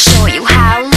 show you how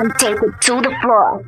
I can take it to the floor.